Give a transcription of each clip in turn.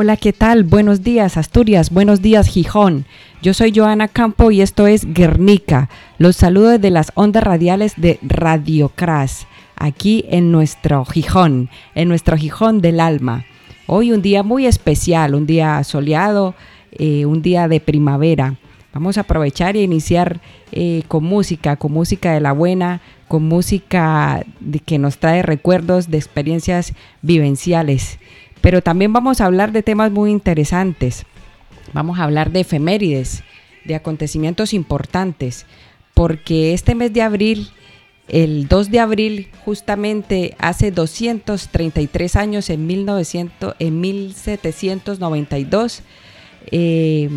Hola, ¿qué tal? Buenos días, Asturias. Buenos días, Gijón. Yo soy Joana Campo y esto es Guernica. Los saludo desde las ondas radiales de Radio Crash, aquí en nuestro Gijón, en nuestro Gijón del alma. Hoy un día muy especial, un día soleado, eh, un día de primavera. Vamos a aprovechar y iniciar eh, con música, con música de la buena, con música que nos trae recuerdos de experiencias vivenciales. Pero también vamos a hablar de temas muy interesantes. Vamos a hablar de efemérides, de acontecimientos importantes, porque este mes de abril, el 2 de abril, justamente hace 233 años, en, 1900, en 1792, eh,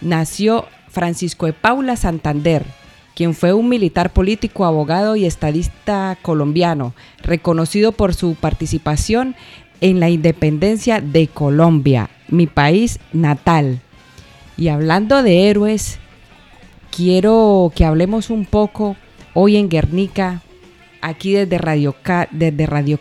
nació Francisco de Paula Santander, quien fue un militar político, abogado y estadista colombiano, reconocido por su participación en la independencia de Colombia, mi país natal. Y hablando de héroes, quiero que hablemos un poco hoy en Guernica, aquí desde Radio, desde Radio.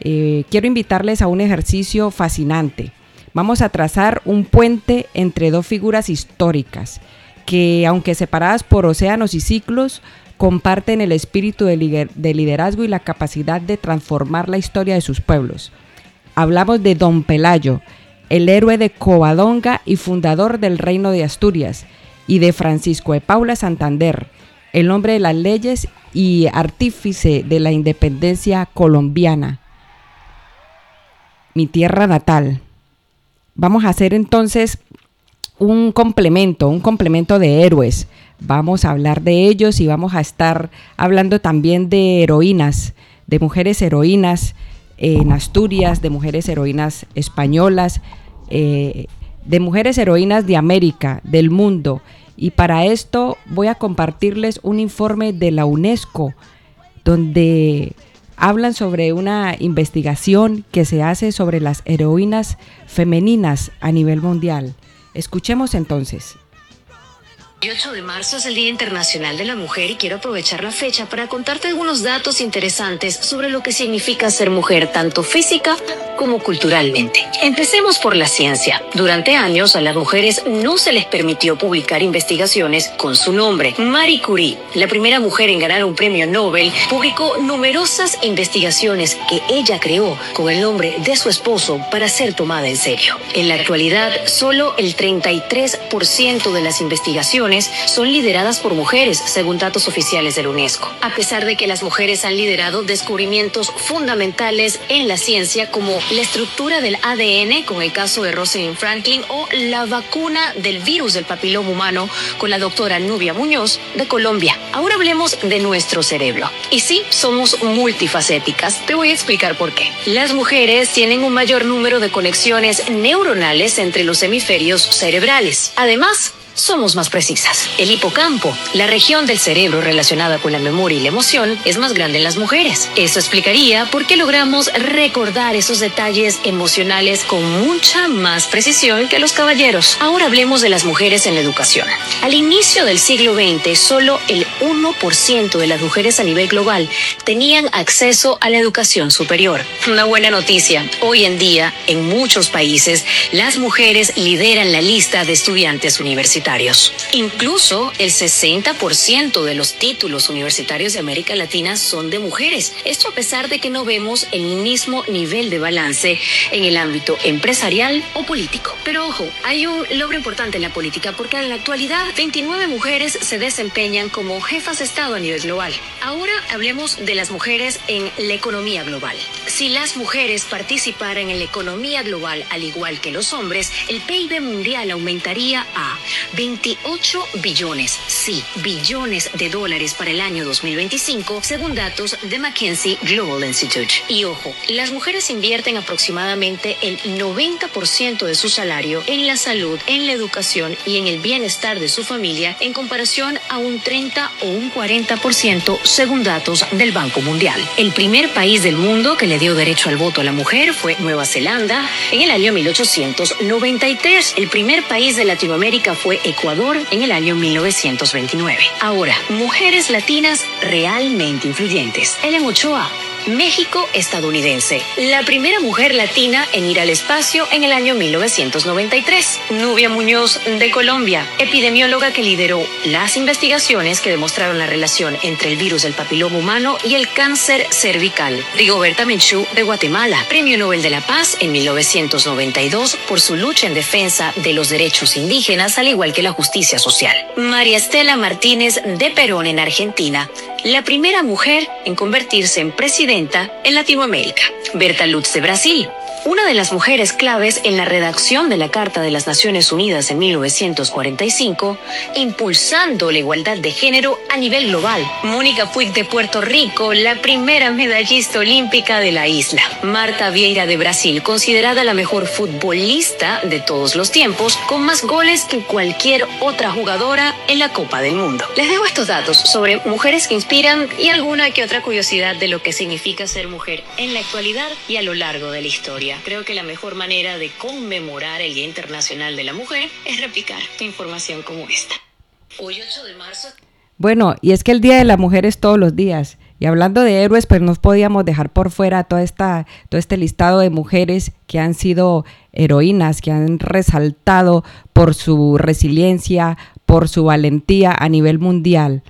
Eh, quiero invitarles a un ejercicio fascinante. Vamos a trazar un puente entre dos figuras históricas que, aunque separadas por océanos y ciclos, comparten el espíritu de liderazgo y la capacidad de transformar la historia de sus pueblos. Hablamos de Don Pelayo, el héroe de Covadonga y fundador del Reino de Asturias, y de Francisco de Paula Santander, el hombre de las leyes y artífice de la independencia colombiana, mi tierra natal. Vamos a hacer entonces un complemento, un complemento de héroes. Vamos a hablar de ellos y vamos a estar hablando también de heroínas, de mujeres heroínas en Asturias, de mujeres heroínas españolas, eh, de mujeres heroínas de América, del mundo. Y para esto voy a compartirles un informe de la UNESCO, donde hablan sobre una investigación que se hace sobre las heroínas femeninas a nivel mundial. Escuchemos entonces. El 8 de marzo es el Día Internacional de la Mujer y quiero aprovechar la fecha para contarte algunos datos interesantes sobre lo que significa ser mujer tanto física como culturalmente. Empecemos por la ciencia. Durante años a las mujeres no se les permitió publicar investigaciones con su nombre. Marie Curie, la primera mujer en ganar un premio Nobel, publicó numerosas investigaciones que ella creó con el nombre de su esposo para ser tomada en serio. En la actualidad, solo el 33% de las investigaciones son lideradas por mujeres, según datos oficiales de la UNESCO. A pesar de que las mujeres han liderado descubrimientos fundamentales en la ciencia como la estructura del ADN con el caso de Rosalind Franklin o la vacuna del virus del papiloma humano con la doctora Nubia Muñoz de Colombia. Ahora hablemos de nuestro cerebro. Y sí, somos multifacéticas. Te voy a explicar por qué. Las mujeres tienen un mayor número de conexiones neuronales entre los hemisferios cerebrales. Además, somos más precisas. El hipocampo, la región del cerebro relacionada con la memoria y la emoción, es más grande en las mujeres. Eso explicaría por qué logramos recordar esos detalles emocionales con mucha más precisión que los caballeros. Ahora hablemos de las mujeres en la educación. Al inicio del siglo XX, solo el 1% de las mujeres a nivel global tenían acceso a la educación superior. Una buena noticia, hoy en día, en muchos países, las mujeres lideran la lista de estudiantes universitarios. Incluso el 60% de los títulos universitarios de América Latina son de mujeres. Esto a pesar de que no vemos el mismo nivel de balance en el ámbito empresarial o político. Pero ojo, hay un logro importante en la política porque en la actualidad 29 mujeres se desempeñan como jefas de Estado a nivel global. Ahora hablemos de las mujeres en la economía global. Si las mujeres participaran en la economía global al igual que los hombres, el PIB mundial aumentaría a 28 billones, sí, billones de dólares para el año 2025, según datos de McKinsey Global Institute. Y ojo, las mujeres invierten aproximadamente el 90% de su salario en la salud, en la educación y en el bienestar de su familia en comparación a un 30 o un 40% según datos del Banco Mundial. El primer país del mundo que le dio derecho al voto a la mujer fue Nueva Zelanda en el año 1893. El primer país de Latinoamérica fue Ecuador en el año 1929. Ahora, mujeres latinas realmente influyentes. Ellen Ochoa México estadounidense, la primera mujer latina en ir al espacio en el año 1993. Nubia Muñoz de Colombia, epidemióloga que lideró las investigaciones que demostraron la relación entre el virus del papiloma humano y el cáncer cervical. Rigoberta Menchú de Guatemala, Premio Nobel de la Paz en 1992 por su lucha en defensa de los derechos indígenas al igual que la justicia social. María Estela Martínez de Perón en Argentina, la primera mujer en convertirse en presidenta en Latinoamérica. Berta Lutz de Brasil, una de las mujeres claves en la redacción de la Carta de las Naciones Unidas en 1945, impulsando la igualdad de género a nivel global. Mónica Puig de Puerto Rico, la primera medallista olímpica de la isla. Marta Vieira de Brasil, considerada la mejor futbolista de todos los tiempos, con más goles que cualquier otra jugadora en la Copa del Mundo. Les dejo estos datos sobre mujeres que inspiran y alguna que otra curiosidad de lo que significa ser mujer en la actualidad y a lo largo de la historia. Creo que la mejor manera de conmemorar el Día Internacional de la Mujer es replicar información como esta. Hoy 8 de marzo. Bueno, y es que el Día de la Mujer es todos los días. Y hablando de héroes, pues no podíamos dejar por fuera toda esta, todo este listado de mujeres que han sido heroínas, que han resaltado por su resiliencia, por su valentía a nivel mundial.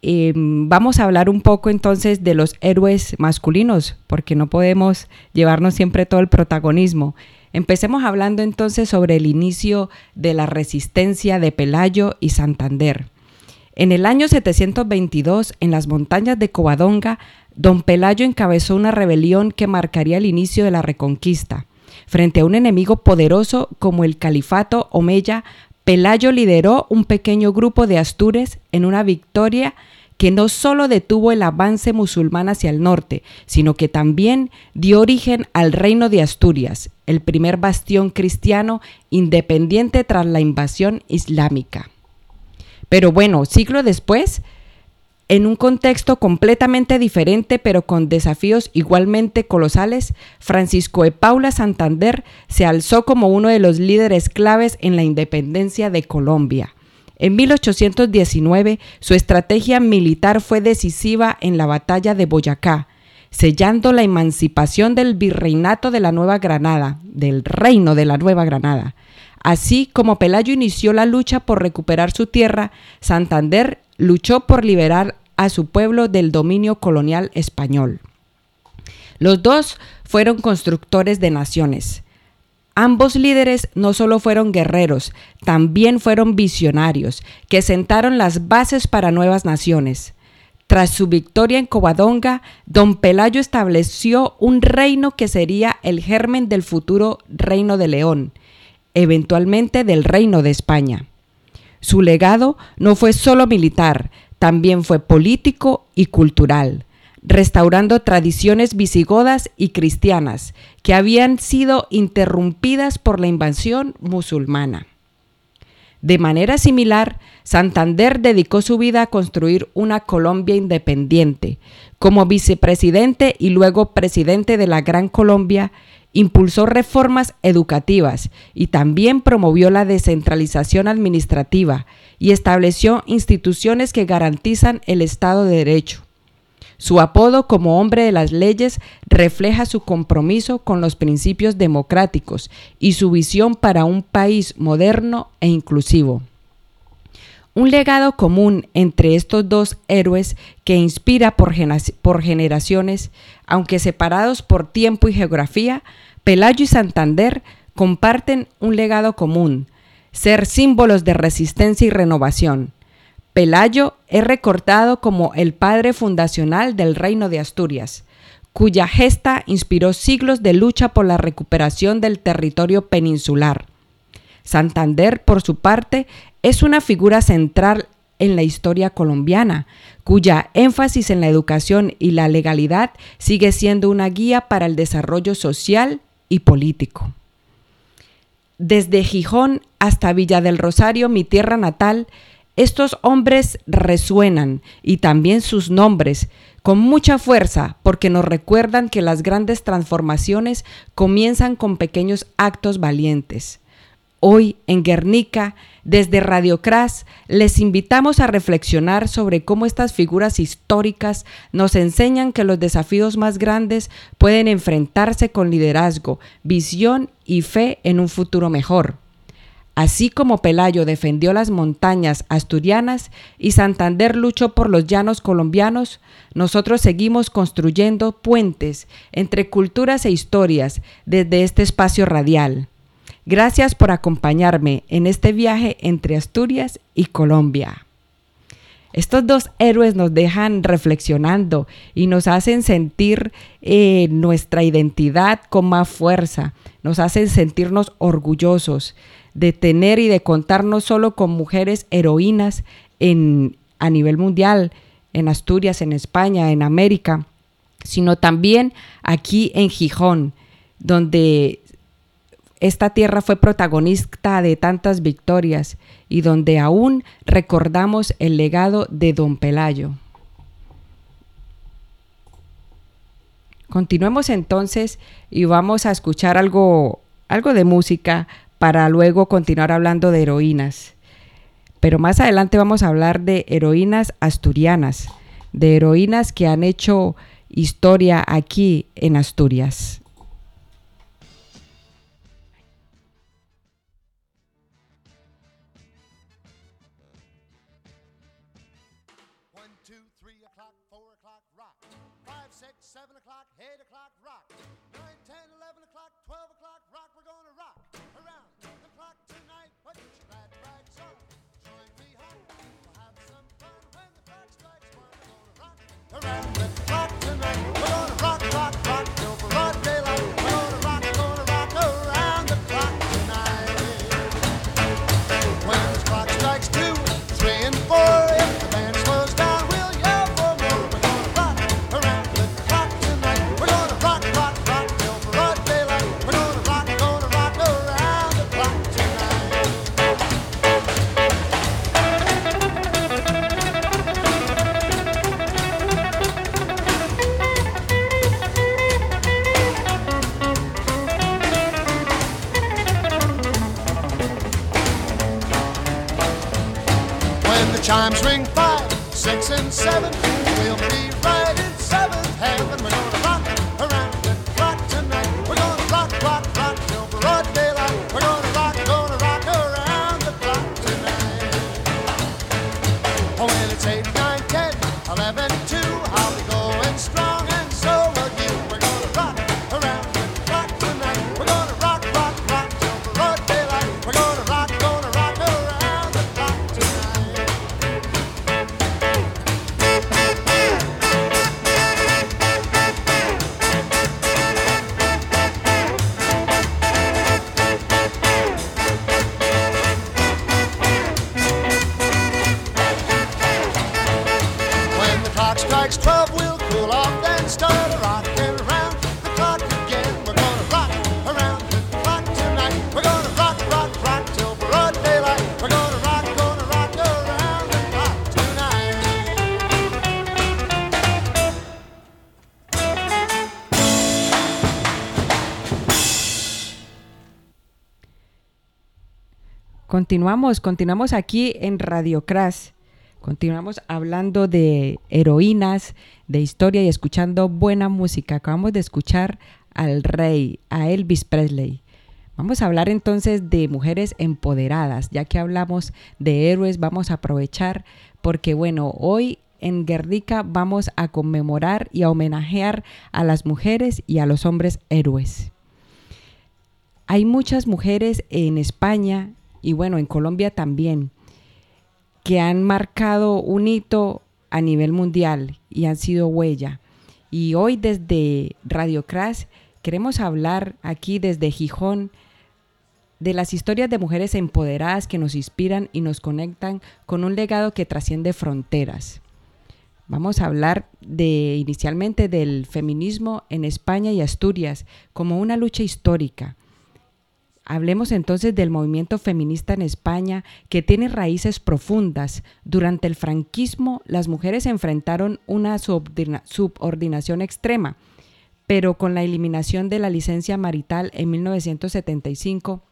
Eh, vamos a hablar un poco entonces de los héroes masculinos, porque no podemos llevarnos siempre todo el protagonismo. Empecemos hablando entonces sobre el inicio de la resistencia de Pelayo y Santander. En el año 722, en las montañas de Covadonga, don Pelayo encabezó una rebelión que marcaría el inicio de la reconquista. Frente a un enemigo poderoso como el califato Omeya, Pelayo lideró un pequeño grupo de astures en una victoria que no solo detuvo el avance musulmán hacia el norte, sino que también dio origen al reino de Asturias, el primer bastión cristiano independiente tras la invasión islámica. Pero bueno, siglo después, en un contexto completamente diferente, pero con desafíos igualmente colosales, Francisco de Paula Santander se alzó como uno de los líderes claves en la independencia de Colombia. En 1819, su estrategia militar fue decisiva en la batalla de Boyacá, sellando la emancipación del virreinato de la Nueva Granada, del reino de la Nueva Granada. Así como Pelayo inició la lucha por recuperar su tierra, Santander luchó por liberar a su pueblo del dominio colonial español. Los dos fueron constructores de naciones. Ambos líderes no solo fueron guerreros, también fueron visionarios, que sentaron las bases para nuevas naciones. Tras su victoria en Covadonga, don Pelayo estableció un reino que sería el germen del futuro reino de León, eventualmente del reino de España. Su legado no fue solo militar, también fue político y cultural, restaurando tradiciones visigodas y cristianas que habían sido interrumpidas por la invasión musulmana. De manera similar, Santander dedicó su vida a construir una Colombia independiente. Como vicepresidente y luego presidente de la Gran Colombia, impulsó reformas educativas y también promovió la descentralización administrativa y estableció instituciones que garantizan el Estado de Derecho. Su apodo como hombre de las leyes refleja su compromiso con los principios democráticos y su visión para un país moderno e inclusivo. Un legado común entre estos dos héroes que inspira por, generaciones, aunque separados por tiempo y geografía, Pelayo y Santander comparten un legado común, ser símbolos de resistencia y renovación. Pelayo es recordado como el padre fundacional del Reino de Asturias, cuya gesta inspiró siglos de lucha por la recuperación del territorio peninsular. Santander, por su parte, es una figura central en la historia colombiana, cuya énfasis en la educación y la legalidad sigue siendo una guía para el desarrollo social y político. Desde Gijón hasta Villa del Rosario, mi tierra natal, estos hombres resuenan y también sus nombres con mucha fuerza porque nos recuerdan que las grandes transformaciones comienzan con pequeños actos valientes. Hoy en Guernica, desde Radio Cras, les invitamos a reflexionar sobre cómo estas figuras históricas nos enseñan que los desafíos más grandes pueden enfrentarse con liderazgo, visión y fe en un futuro mejor. Así como Pelayo defendió las montañas asturianas y Santander luchó por los llanos colombianos, nosotros seguimos construyendo puentes entre culturas e historias desde este espacio radial. Gracias por acompañarme en este viaje entre Asturias y Colombia. Estos dos héroes nos dejan reflexionando y nos hacen sentir eh, nuestra identidad con más fuerza, nos hacen sentirnos orgullosos de tener y de contar no solo con mujeres heroínas en, a nivel mundial, en Asturias, en España, en América, sino también aquí en Gijón, donde esta tierra fue protagonista de tantas victorias y donde aún recordamos el legado de don Pelayo. Continuemos entonces y vamos a escuchar algo, algo de música para luego continuar hablando de heroínas. Pero más adelante vamos a hablar de heroínas asturianas, de heroínas que han hecho historia aquí en Asturias. Six, and seven. Continuamos, continuamos aquí en Radio Crash. Continuamos hablando de heroínas, de historia y escuchando buena música. Acabamos de escuchar al rey, a Elvis Presley. Vamos a hablar entonces de mujeres empoderadas, ya que hablamos de héroes, vamos a aprovechar porque bueno, hoy en Guernica vamos a conmemorar y a homenajear a las mujeres y a los hombres héroes. Hay muchas mujeres en España y bueno, en Colombia también, que han marcado un hito a nivel mundial y han sido huella. Y hoy desde Radio Crash queremos hablar aquí desde Gijón de las historias de mujeres empoderadas que nos inspiran y nos conectan con un legado que trasciende fronteras. Vamos a hablar de inicialmente del feminismo en España y Asturias como una lucha histórica. Hablemos entonces del movimiento feminista en España que tiene raíces profundas. Durante el franquismo las mujeres enfrentaron una subordinación extrema, pero con la eliminación de la licencia marital en 1975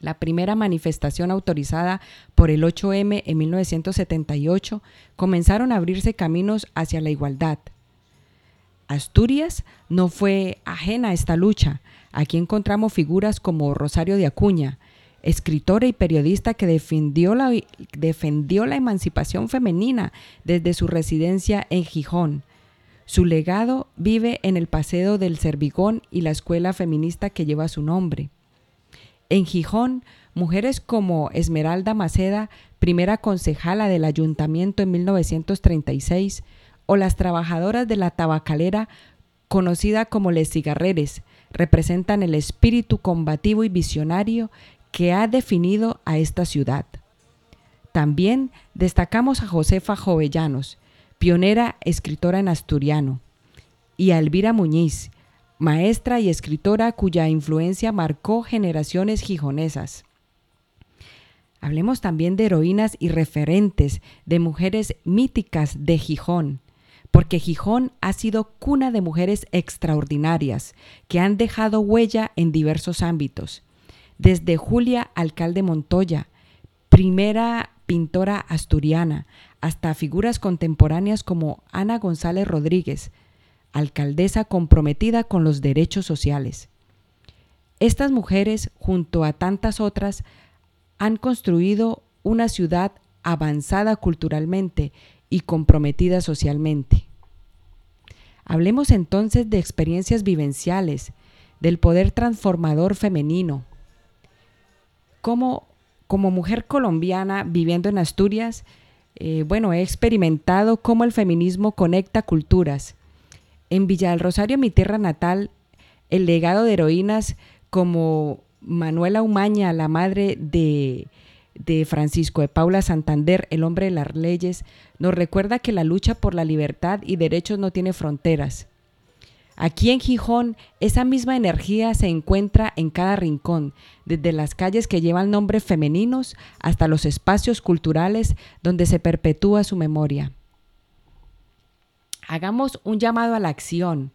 la primera manifestación autorizada por el 8M en 1978, comenzaron a abrirse caminos hacia la igualdad. Asturias no fue ajena a esta lucha. Aquí encontramos figuras como Rosario de Acuña, escritora y periodista que defendió la, emancipación femenina desde su residencia en Gijón. Su legado vive en el Paseo del Cervigón y la escuela feminista que lleva su nombre. En Gijón, mujeres como Esmeralda Maceda, primera concejala del ayuntamiento en 1936, o las trabajadoras de la tabacalera, conocida como Les Cigarreres, representan el espíritu combativo y visionario que ha definido a esta ciudad. También destacamos a Josefa Jovellanos, pionera escritora en asturiano, y a Elvira Muñiz, maestra y escritora cuya influencia marcó generaciones gijonesas. Hablemos también de heroínas y referentes, de mujeres míticas de Gijón, porque Gijón ha sido cuna de mujeres extraordinarias que han dejado huella en diversos ámbitos, desde Julia Alcalde Montoya, primera pintora asturiana, hasta figuras contemporáneas como Ana González Rodríguez, alcaldesa comprometida con los derechos sociales. Estas mujeres, junto a tantas otras, han construido una ciudad avanzada culturalmente y comprometida socialmente. Hablemos entonces de experiencias vivenciales, del poder transformador femenino. Como, como mujer colombiana viviendo en Asturias, eh, bueno, he experimentado cómo el feminismo conecta culturas, en Villa del Rosario, mi tierra natal, el legado de heroínas como Manuela Umaña, la madre de, de Francisco de Paula Santander, el hombre de las leyes, nos recuerda que la lucha por la libertad y derechos no tiene fronteras. Aquí en Gijón, esa misma energía se encuentra en cada rincón, desde las calles que llevan nombres femeninos hasta los espacios culturales donde se perpetúa su memoria hagamos un llamado a la acción.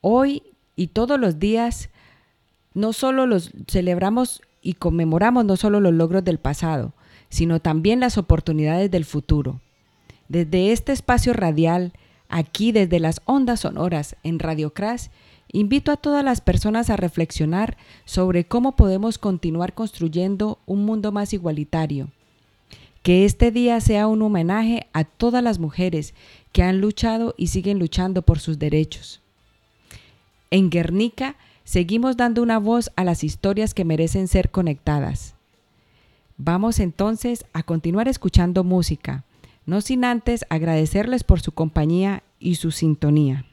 Hoy y todos los días no solo los celebramos y conmemoramos no solo los logros del pasado, sino también las oportunidades del futuro. Desde este espacio radial, aquí desde las ondas sonoras en Radio Crash, invito a todas las personas a reflexionar sobre cómo podemos continuar construyendo un mundo más igualitario. Que este día sea un homenaje a todas las mujeres que han luchado y siguen luchando por sus derechos. En Guernica seguimos dando una voz a las historias que merecen ser conectadas. Vamos entonces a continuar escuchando música, no sin antes agradecerles por su compañía y su sintonía.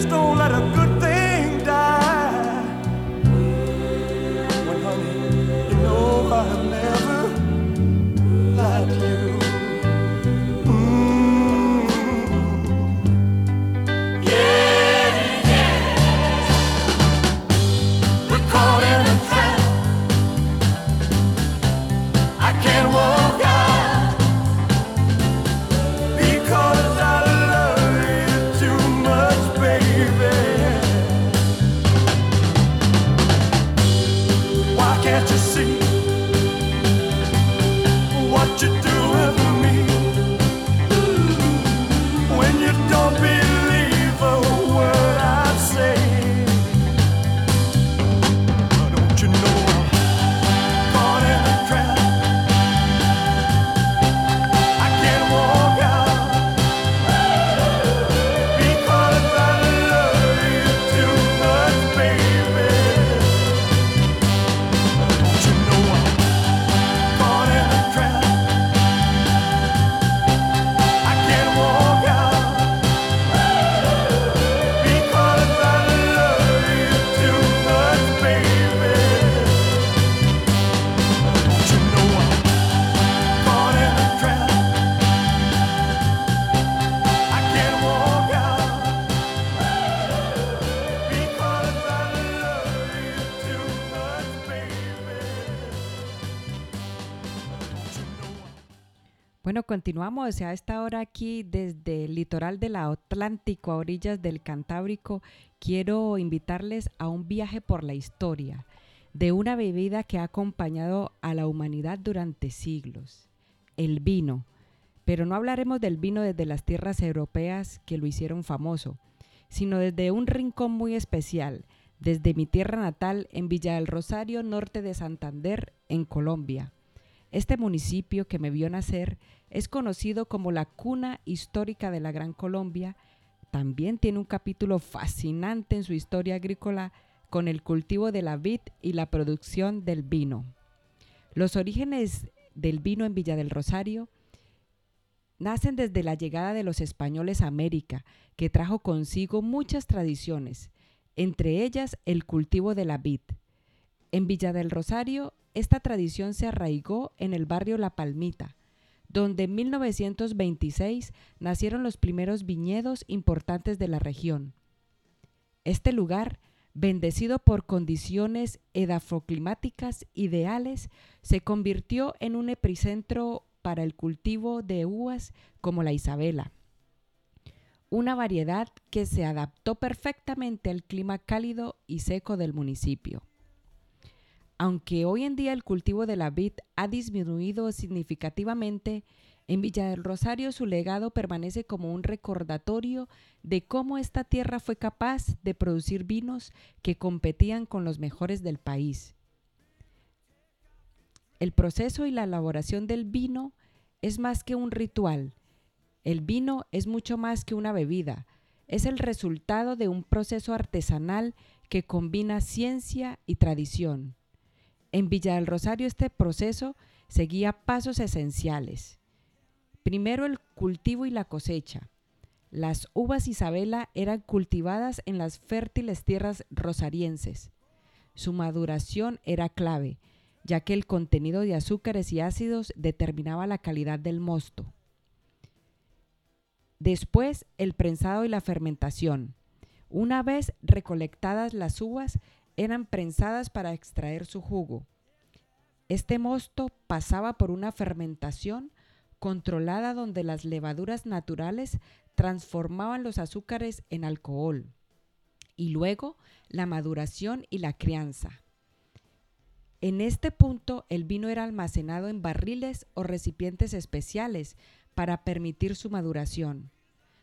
Let's don't let a good continuamos a esta hora aquí desde el litoral del Atlántico a orillas del Cantábrico. Quiero invitarles a un viaje por la historia de una bebida que ha acompañado a la humanidad durante siglos, el vino. Pero no hablaremos del vino desde las tierras europeas que lo hicieron famoso, sino desde un rincón muy especial, desde mi tierra natal en Villa del Rosario, norte de Santander, en Colombia. Este municipio que me vio nacer es conocido como la cuna histórica de la Gran Colombia. También tiene un capítulo fascinante en su historia agrícola con el cultivo de la vid y la producción del vino. Los orígenes del vino en Villa del Rosario nacen desde la llegada de los españoles a América, que trajo consigo muchas tradiciones, entre ellas el cultivo de la vid. En Villa del Rosario, esta tradición se arraigó en el barrio La Palmita, donde en 1926 nacieron los primeros viñedos importantes de la región. Este lugar, bendecido por condiciones edafoclimáticas ideales, se convirtió en un epicentro para el cultivo de uvas como la Isabela, una variedad que se adaptó perfectamente al clima cálido y seco del municipio. Aunque hoy en día el cultivo de la vid ha disminuido significativamente, En Villa del Rosario su legado permanece como un recordatorio de cómo esta tierra fue capaz de producir vinos que competían con los mejores del país. El proceso y la elaboración del vino es más que un ritual. El vino es mucho más que una bebida. Es el resultado de un proceso artesanal que combina ciencia y tradición. En Villa del Rosario este proceso seguía pasos esenciales. Primero el cultivo y la cosecha. Las uvas Isabela eran cultivadas en las fértiles tierras rosarienses. Su maduración era clave, ya que el contenido de azúcares y ácidos determinaba la calidad del mosto. Después, el prensado y la fermentación. Una vez recolectadas las uvas, eran prensadas para extraer su jugo. Este mosto pasaba por una fermentación controlada donde las levaduras naturales transformaban los azúcares en alcohol y luego la maduración y la crianza. En este punto el vino era almacenado en barriles o recipientes especiales para permitir su maduración.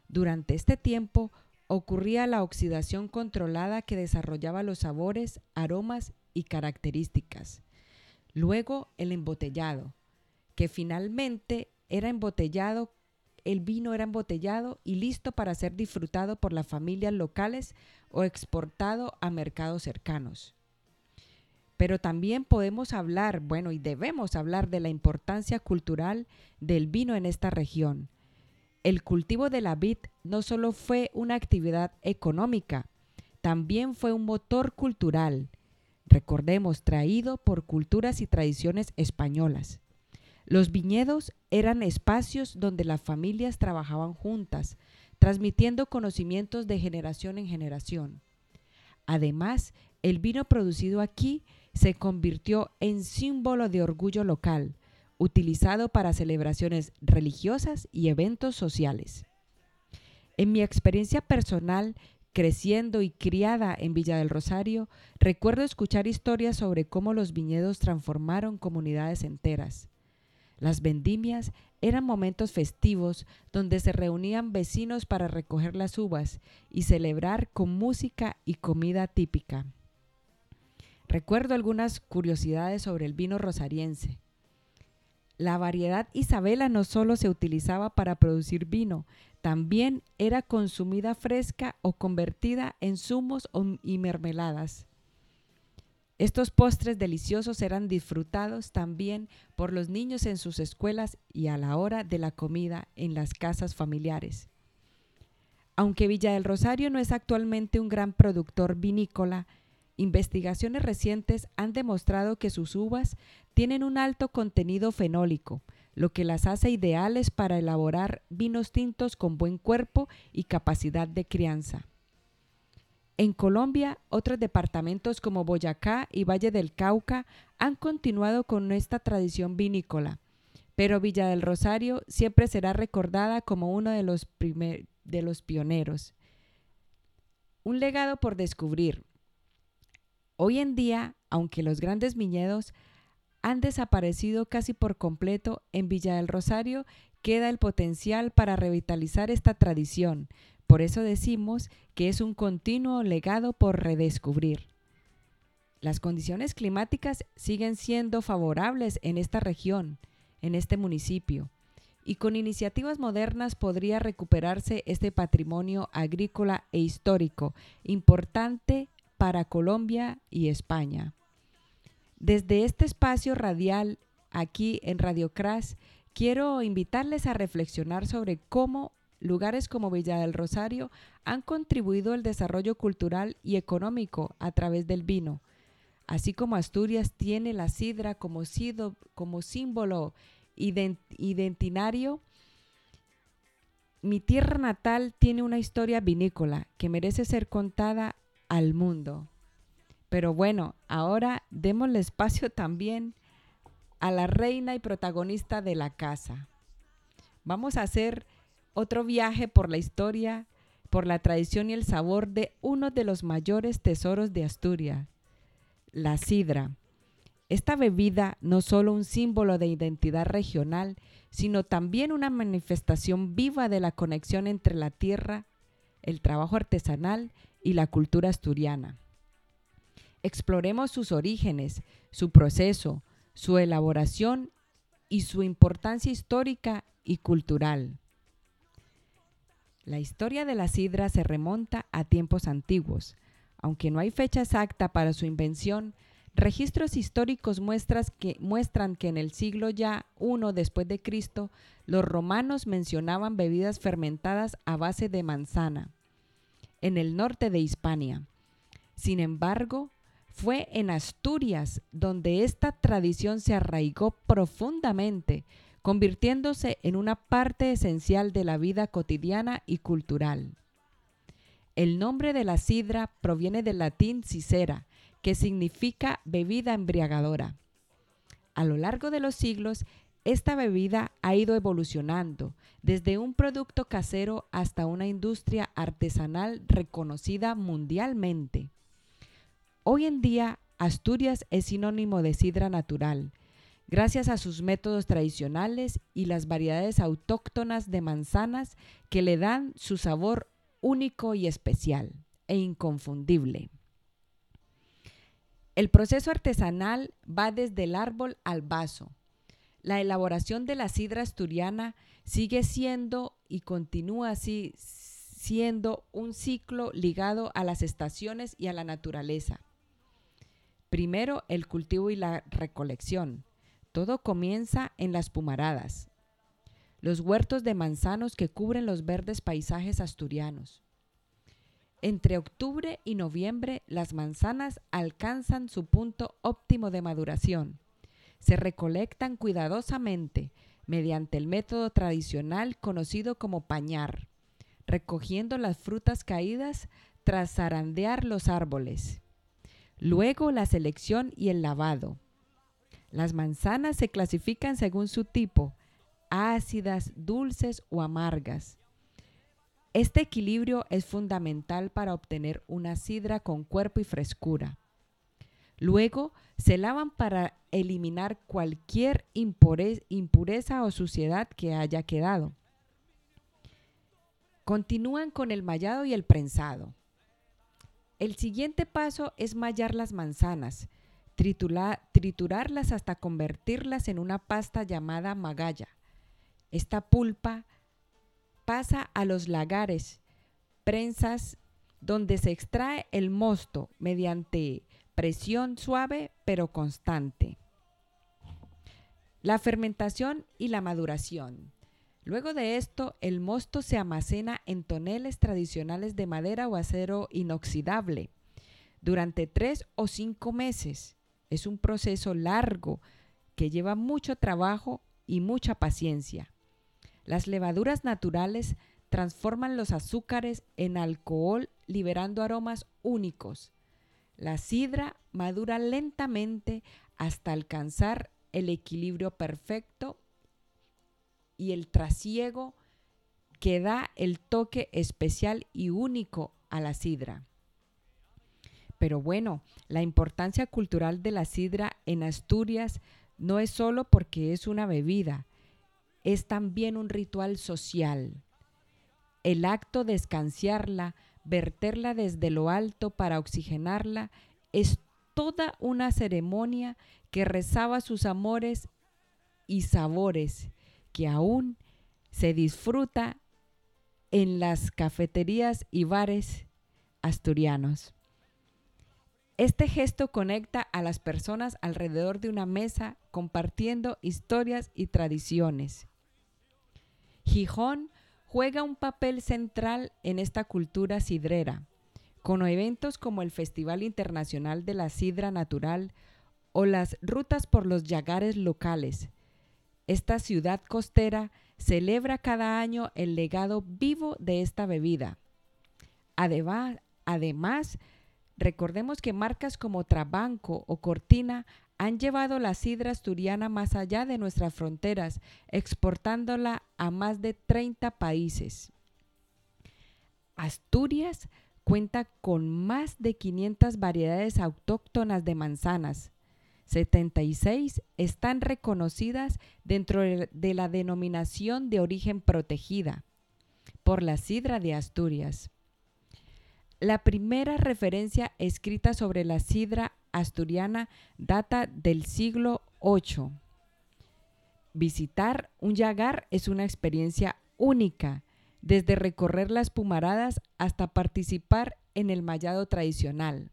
Durante este tiempo ocurría la oxidación controlada que desarrollaba los sabores, aromas y características. Luego el embotellado, que finalmente era embotellado, el vino era embotellado y listo para ser disfrutado por las familias locales o exportado a mercados cercanos. Pero también podemos hablar, bueno, y debemos hablar de la importancia cultural del vino en esta región. El cultivo de la vid no solo fue una actividad económica, también fue un motor cultural, recordemos, traído por culturas y tradiciones españolas. Los viñedos eran espacios donde las familias trabajaban juntas, transmitiendo conocimientos de generación en generación. Además, el vino producido aquí se convirtió en símbolo de orgullo local, utilizado para celebraciones religiosas y eventos sociales. En mi experiencia personal, creciendo y criada en Villa del Rosario, recuerdo escuchar historias sobre cómo los viñedos transformaron comunidades enteras. Las vendimias eran momentos festivos donde se reunían vecinos para recoger las uvas y celebrar con música y comida típica. Recuerdo algunas curiosidades sobre el vino rosariense. La variedad Isabela no solo se utilizaba para producir vino, también era consumida fresca o convertida en zumos y mermeladas. Estos postres deliciosos eran disfrutados también por los niños en sus escuelas y a la hora de la comida en las casas familiares. Aunque Villa del Rosario no es actualmente un gran productor vinícola, Investigaciones recientes han demostrado que sus uvas tienen un alto contenido fenólico, lo que las hace ideales para elaborar vinos tintos con buen cuerpo y capacidad de crianza. En Colombia, otros departamentos como Boyacá y Valle del Cauca han continuado con esta tradición vinícola, pero Villa del Rosario siempre será recordada como uno de los, de los pioneros. Un legado por descubrir, Hoy en día, aunque los grandes viñedos han desaparecido casi por completo, en Villa del Rosario queda el potencial para revitalizar esta tradición. Por eso decimos que es un continuo legado por redescubrir. Las condiciones climáticas siguen siendo favorables en esta región, en este municipio, y con iniciativas modernas podría recuperarse este patrimonio agrícola e histórico, importante para Colombia y España. Desde este espacio radial aquí en Radio Crash, quiero invitarles a reflexionar sobre cómo lugares como Villa del Rosario han contribuido al desarrollo cultural y económico a través del vino, así como Asturias tiene la sidra como, como símbolo identitario. Mi tierra natal tiene una historia vinícola que merece ser contada al mundo. Pero bueno, ahora démosle espacio también a la reina y protagonista de la casa. Vamos a hacer otro viaje por la historia, por la tradición y el sabor de uno de los mayores tesoros de Asturias, la sidra. Esta bebida no solo un símbolo de identidad regional, sino también una manifestación viva de la conexión entre la tierra, el trabajo artesanal y la cultura asturiana. Exploremos sus orígenes, su proceso, su elaboración y su importancia histórica y cultural. La historia de la sidra se remonta a tiempos antiguos. Aunque no hay fecha exacta para su invención, registros históricos que, muestran que en el siglo ya I después de Cristo, los romanos mencionaban bebidas fermentadas a base de manzana en el norte de Hispania. Sin embargo, fue en Asturias donde esta tradición se arraigó profundamente, convirtiéndose en una parte esencial de la vida cotidiana y cultural. El nombre de la sidra proviene del latín cicera, que significa bebida embriagadora. A lo largo de los siglos, esta bebida ha ido evolucionando desde un producto casero hasta una industria artesanal reconocida mundialmente. Hoy en día, Asturias es sinónimo de sidra natural, gracias a sus métodos tradicionales y las variedades autóctonas de manzanas que le dan su sabor único y especial e inconfundible. El proceso artesanal va desde el árbol al vaso. La elaboración de la sidra asturiana sigue siendo y continúa así siendo un ciclo ligado a las estaciones y a la naturaleza. Primero el cultivo y la recolección. Todo comienza en las pumaradas, los huertos de manzanos que cubren los verdes paisajes asturianos. Entre octubre y noviembre las manzanas alcanzan su punto óptimo de maduración. Se recolectan cuidadosamente mediante el método tradicional conocido como pañar, recogiendo las frutas caídas tras zarandear los árboles. Luego la selección y el lavado. Las manzanas se clasifican según su tipo, ácidas, dulces o amargas. Este equilibrio es fundamental para obtener una sidra con cuerpo y frescura. Luego se lavan para eliminar cualquier impureza o suciedad que haya quedado. Continúan con el mallado y el prensado. El siguiente paso es mallar las manzanas, triturarlas hasta convertirlas en una pasta llamada magalla. Esta pulpa pasa a los lagares, prensas, donde se extrae el mosto mediante presión suave pero constante. La fermentación y la maduración. Luego de esto, el mosto se almacena en toneles tradicionales de madera o acero inoxidable durante tres o cinco meses. Es un proceso largo que lleva mucho trabajo y mucha paciencia. Las levaduras naturales transforman los azúcares en alcohol liberando aromas únicos. La sidra madura lentamente hasta alcanzar el equilibrio perfecto y el trasiego que da el toque especial y único a la sidra. Pero bueno, la importancia cultural de la sidra en Asturias no es solo porque es una bebida, es también un ritual social. El acto de escanciarla, verterla desde lo alto para oxigenarla, es toda una ceremonia que rezaba sus amores y sabores que aún se disfruta en las cafeterías y bares asturianos. Este gesto conecta a las personas alrededor de una mesa compartiendo historias y tradiciones. Gijón juega un papel central en esta cultura sidrera, con eventos como el Festival Internacional de la Sidra Natural o las rutas por los yagares locales, esta ciudad costera celebra cada año el legado vivo de esta bebida. Además, recordemos que marcas como Trabanco o Cortina han llevado la sidra asturiana más allá de nuestras fronteras, exportándola a más de 30 países. Asturias cuenta con más de 500 variedades autóctonas de manzanas, 76 están reconocidas dentro de la denominación de origen protegida por la Sidra de Asturias. La primera referencia escrita sobre la sidra asturiana data del siglo VIII. Visitar un yagar es una experiencia única, desde recorrer las pumaradas hasta participar en el mallado tradicional.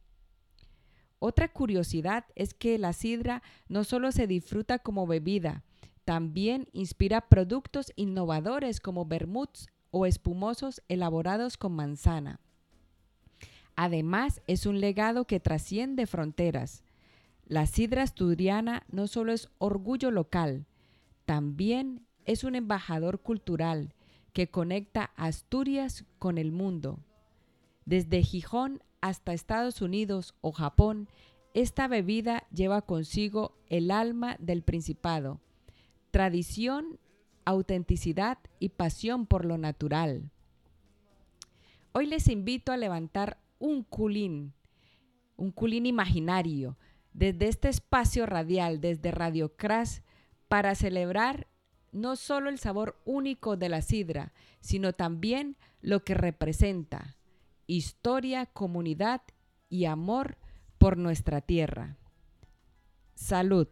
Otra curiosidad es que la sidra no solo se disfruta como bebida, también inspira productos innovadores como vermuts o espumosos elaborados con manzana. Además, es un legado que trasciende fronteras. La sidra asturiana no solo es orgullo local, también es un embajador cultural que conecta Asturias con el mundo. Desde Gijón hasta Estados Unidos o Japón, esta bebida lleva consigo el alma del Principado, tradición, autenticidad y pasión por lo natural. Hoy les invito a levantar un culín, un culín imaginario, desde este espacio radial, desde Radio Crash, para celebrar no solo el sabor único de la sidra, sino también lo que representa, historia, comunidad y amor por nuestra tierra. Salud.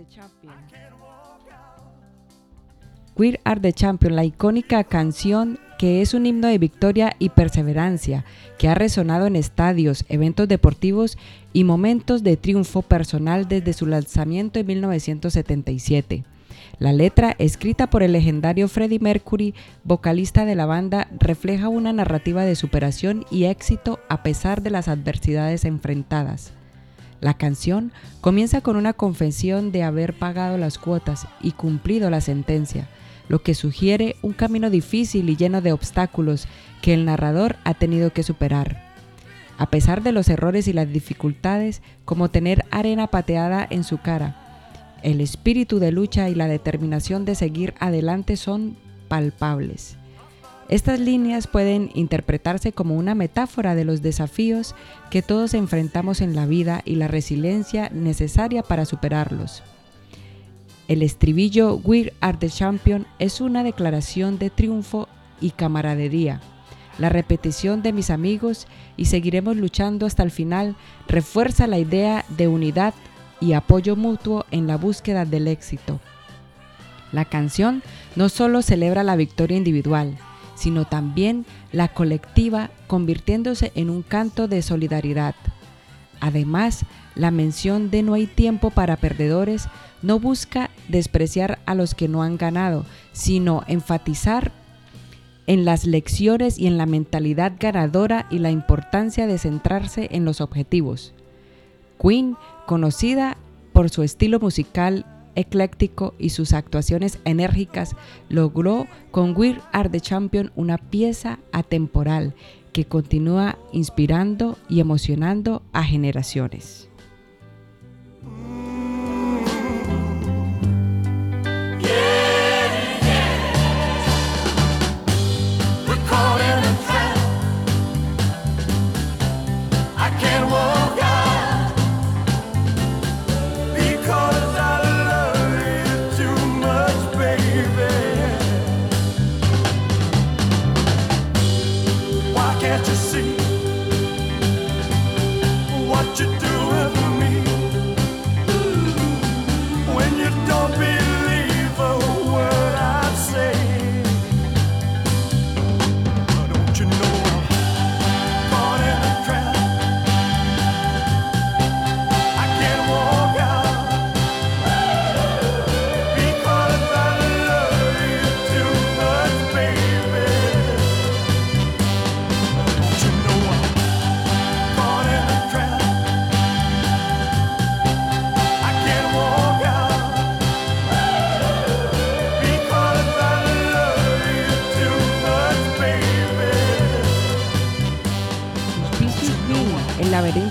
The champion. We are the champion, la icónica canción que es un himno de victoria y perseverancia, que ha resonado en estadios, eventos deportivos y momentos de triunfo personal desde su lanzamiento en 1977. La letra, escrita por el legendario Freddie Mercury, vocalista de la banda, refleja una narrativa de superación y éxito a pesar de las adversidades enfrentadas. La canción comienza con una confesión de haber pagado las cuotas y cumplido la sentencia, lo que sugiere un camino difícil y lleno de obstáculos que el narrador ha tenido que superar. A pesar de los errores y las dificultades, como tener arena pateada en su cara, el espíritu de lucha y la determinación de seguir adelante son palpables. Estas líneas pueden interpretarse como una metáfora de los desafíos que todos enfrentamos en la vida y la resiliencia necesaria para superarlos. El estribillo We are the champion es una declaración de triunfo y camaradería. La repetición de mis amigos y seguiremos luchando hasta el final refuerza la idea de unidad y apoyo mutuo en la búsqueda del éxito. La canción no solo celebra la victoria individual, sino también la colectiva, convirtiéndose en un canto de solidaridad. Además, la mención de no hay tiempo para perdedores no busca despreciar a los que no han ganado, sino enfatizar en las lecciones y en la mentalidad ganadora y la importancia de centrarse en los objetivos. Queen, conocida por su estilo musical ecléctico y sus actuaciones enérgicas, logró con We Are the Champion una pieza atemporal que continúa inspirando y emocionando a generaciones.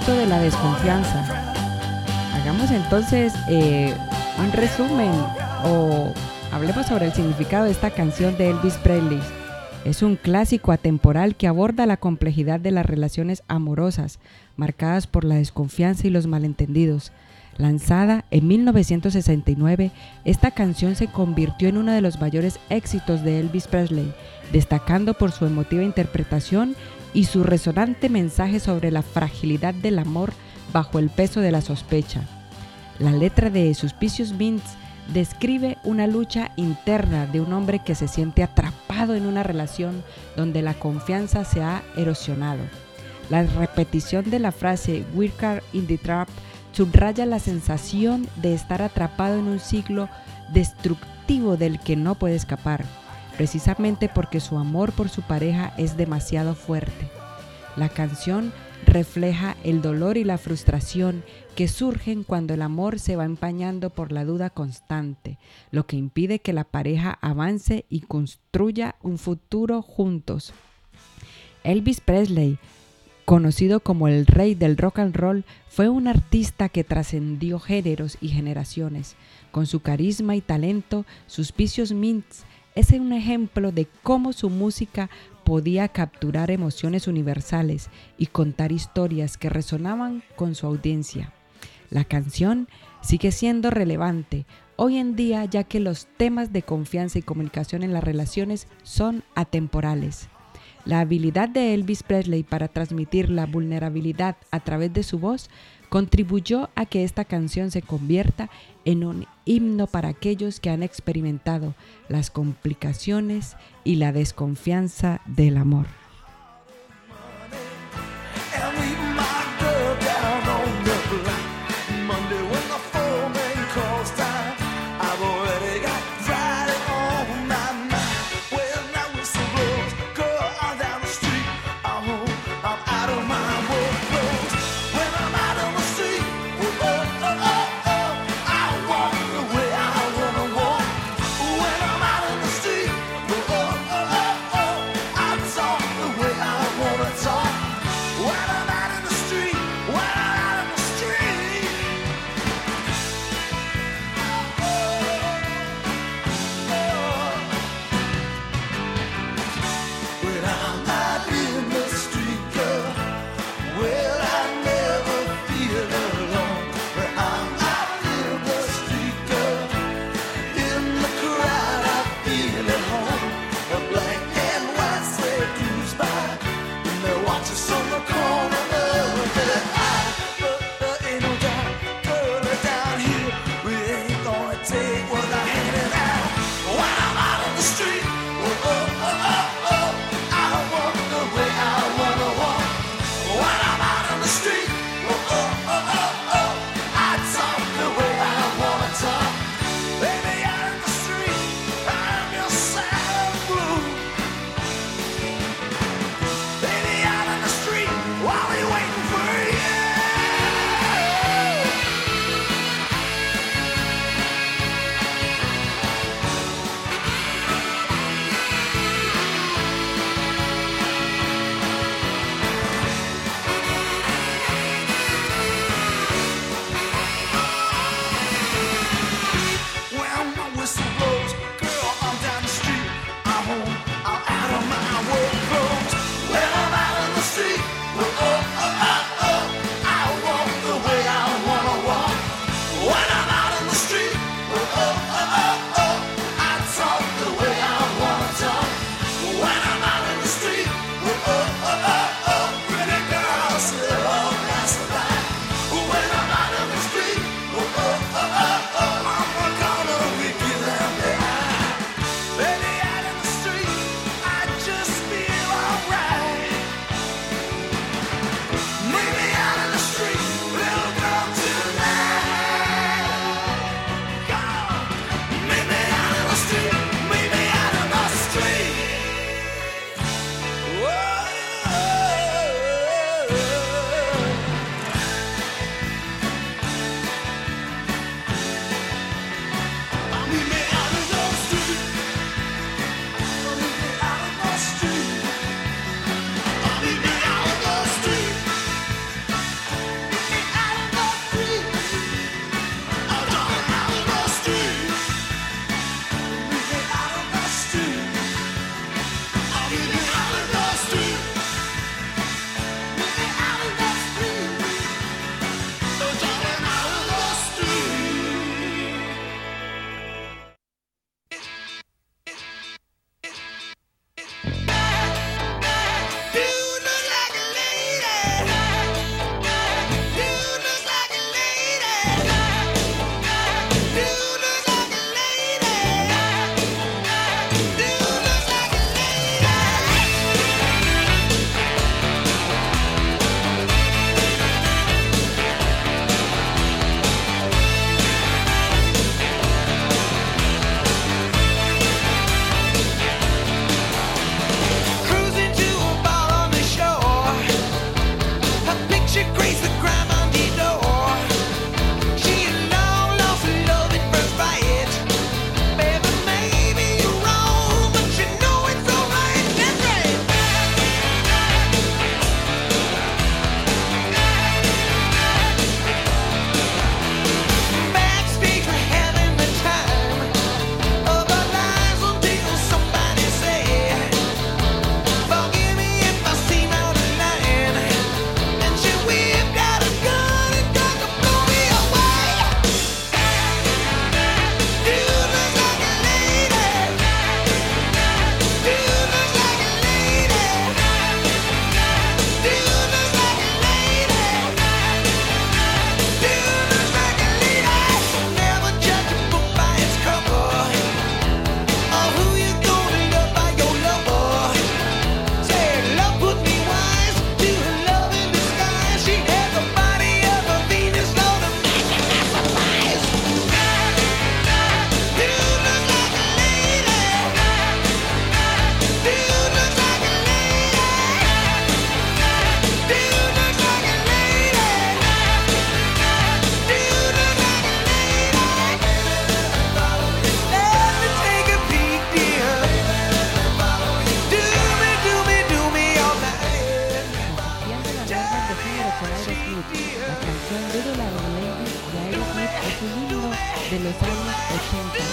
Laberinto de la desconfianza. Hagamos entonces eh, un resumen o hablemos sobre el significado de esta canción de Elvis Presley. Es un clásico atemporal que aborda la complejidad de las relaciones amorosas, marcadas por la desconfianza y los malentendidos. Lanzada en 1969, esta canción se convirtió en uno de los mayores éxitos de Elvis Presley, destacando por su emotiva interpretación y su resonante mensaje sobre la fragilidad del amor bajo el peso de la sospecha. La letra de Suspicious Minds describe una lucha interna de un hombre que se siente atrapado en una relación donde la confianza se ha erosionado. La repetición de la frase We're caught in the trap subraya la sensación de estar atrapado en un ciclo destructivo del que no puede escapar, precisamente porque su amor por su pareja es demasiado fuerte. La canción refleja el dolor y la frustración que surgen cuando el amor se va empañando por la duda constante, lo que impide que la pareja avance y construya un futuro juntos. Elvis Presley Conocido como el rey del rock and roll, fue un artista que trascendió géneros y generaciones. Con su carisma y talento, Suspicious Mints es un ejemplo de cómo su música podía capturar emociones universales y contar historias que resonaban con su audiencia. La canción sigue siendo relevante hoy en día ya que los temas de confianza y comunicación en las relaciones son atemporales. La habilidad de Elvis Presley para transmitir la vulnerabilidad a través de su voz contribuyó a que esta canción se convierta en un himno para aquellos que han experimentado las complicaciones y la desconfianza del amor.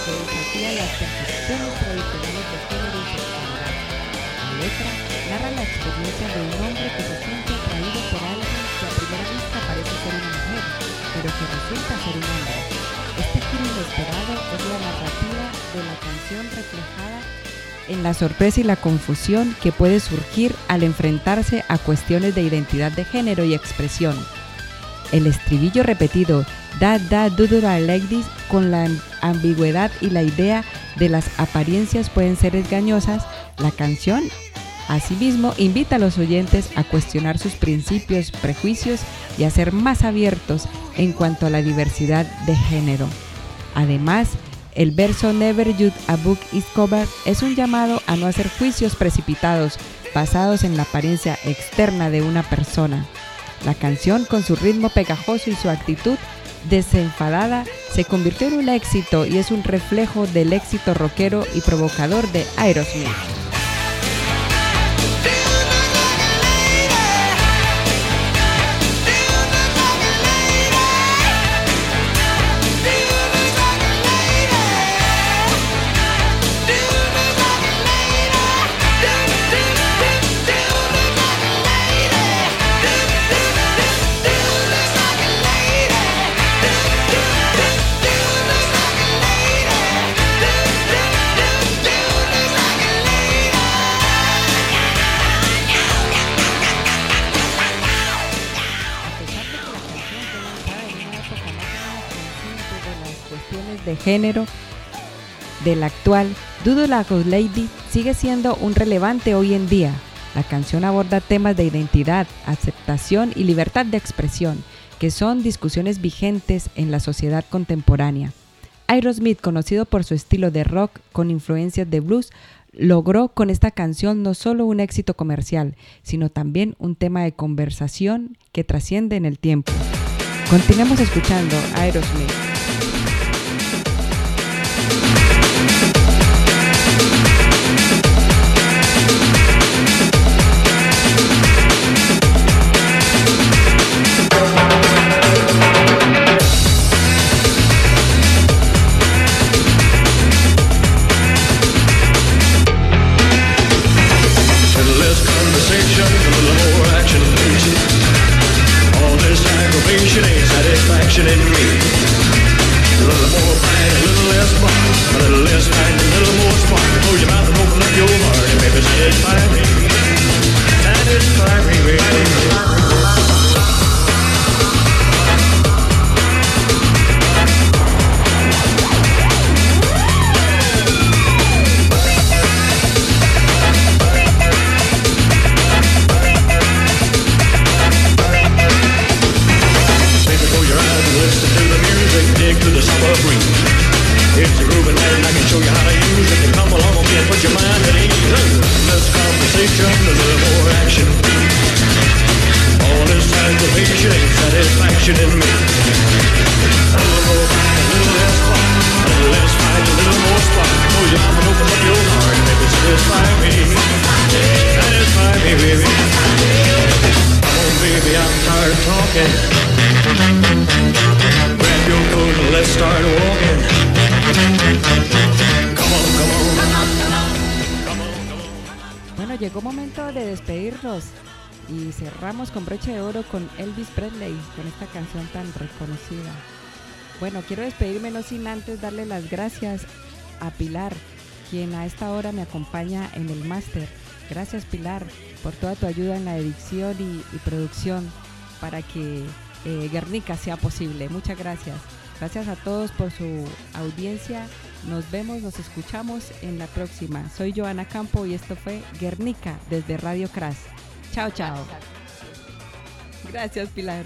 La letra narra la experiencia de un hombre que se siente atraído por alguien que a primera vista parece ser una mujer, pero que resulta ser un hombre. Este giro inesperado es la narrativa de la canción reflejada en la sorpresa y la confusión que puede surgir al enfrentarse a cuestiones de identidad de género y expresión. El estribillo repetido da da do do like this con la ambigüedad y la idea de las apariencias pueden ser engañosas, la canción asimismo invita a los oyentes a cuestionar sus principios, prejuicios y a ser más abiertos en cuanto a la diversidad de género. Además, el verso Never Judge a Book is Covered es un llamado a no hacer juicios precipitados basados en la apariencia externa de una persona. La canción, con su ritmo pegajoso y su actitud desenfadada, se convirtió en un éxito y es un reflejo del éxito rockero y provocador de Aerosmith. De género del actual, Doodle la Ghost Lady sigue siendo un relevante hoy en día. La canción aborda temas de identidad, aceptación y libertad de expresión, que son discusiones vigentes en la sociedad contemporánea. Aerosmith, conocido por su estilo de rock con influencias de blues, logró con esta canción no solo un éxito comercial, sino también un tema de conversación que trasciende en el tiempo. Continuemos escuchando Aerosmith. Gracias a Pilar, quien a esta hora me acompaña en el máster. Gracias Pilar por toda tu ayuda en la edición y, y producción para que eh, Guernica sea posible. Muchas gracias. Gracias a todos por su audiencia. Nos vemos, nos escuchamos en la próxima. Soy Joana Campo y esto fue Guernica desde Radio Crash. Chao, chao. Gracias, Pilar.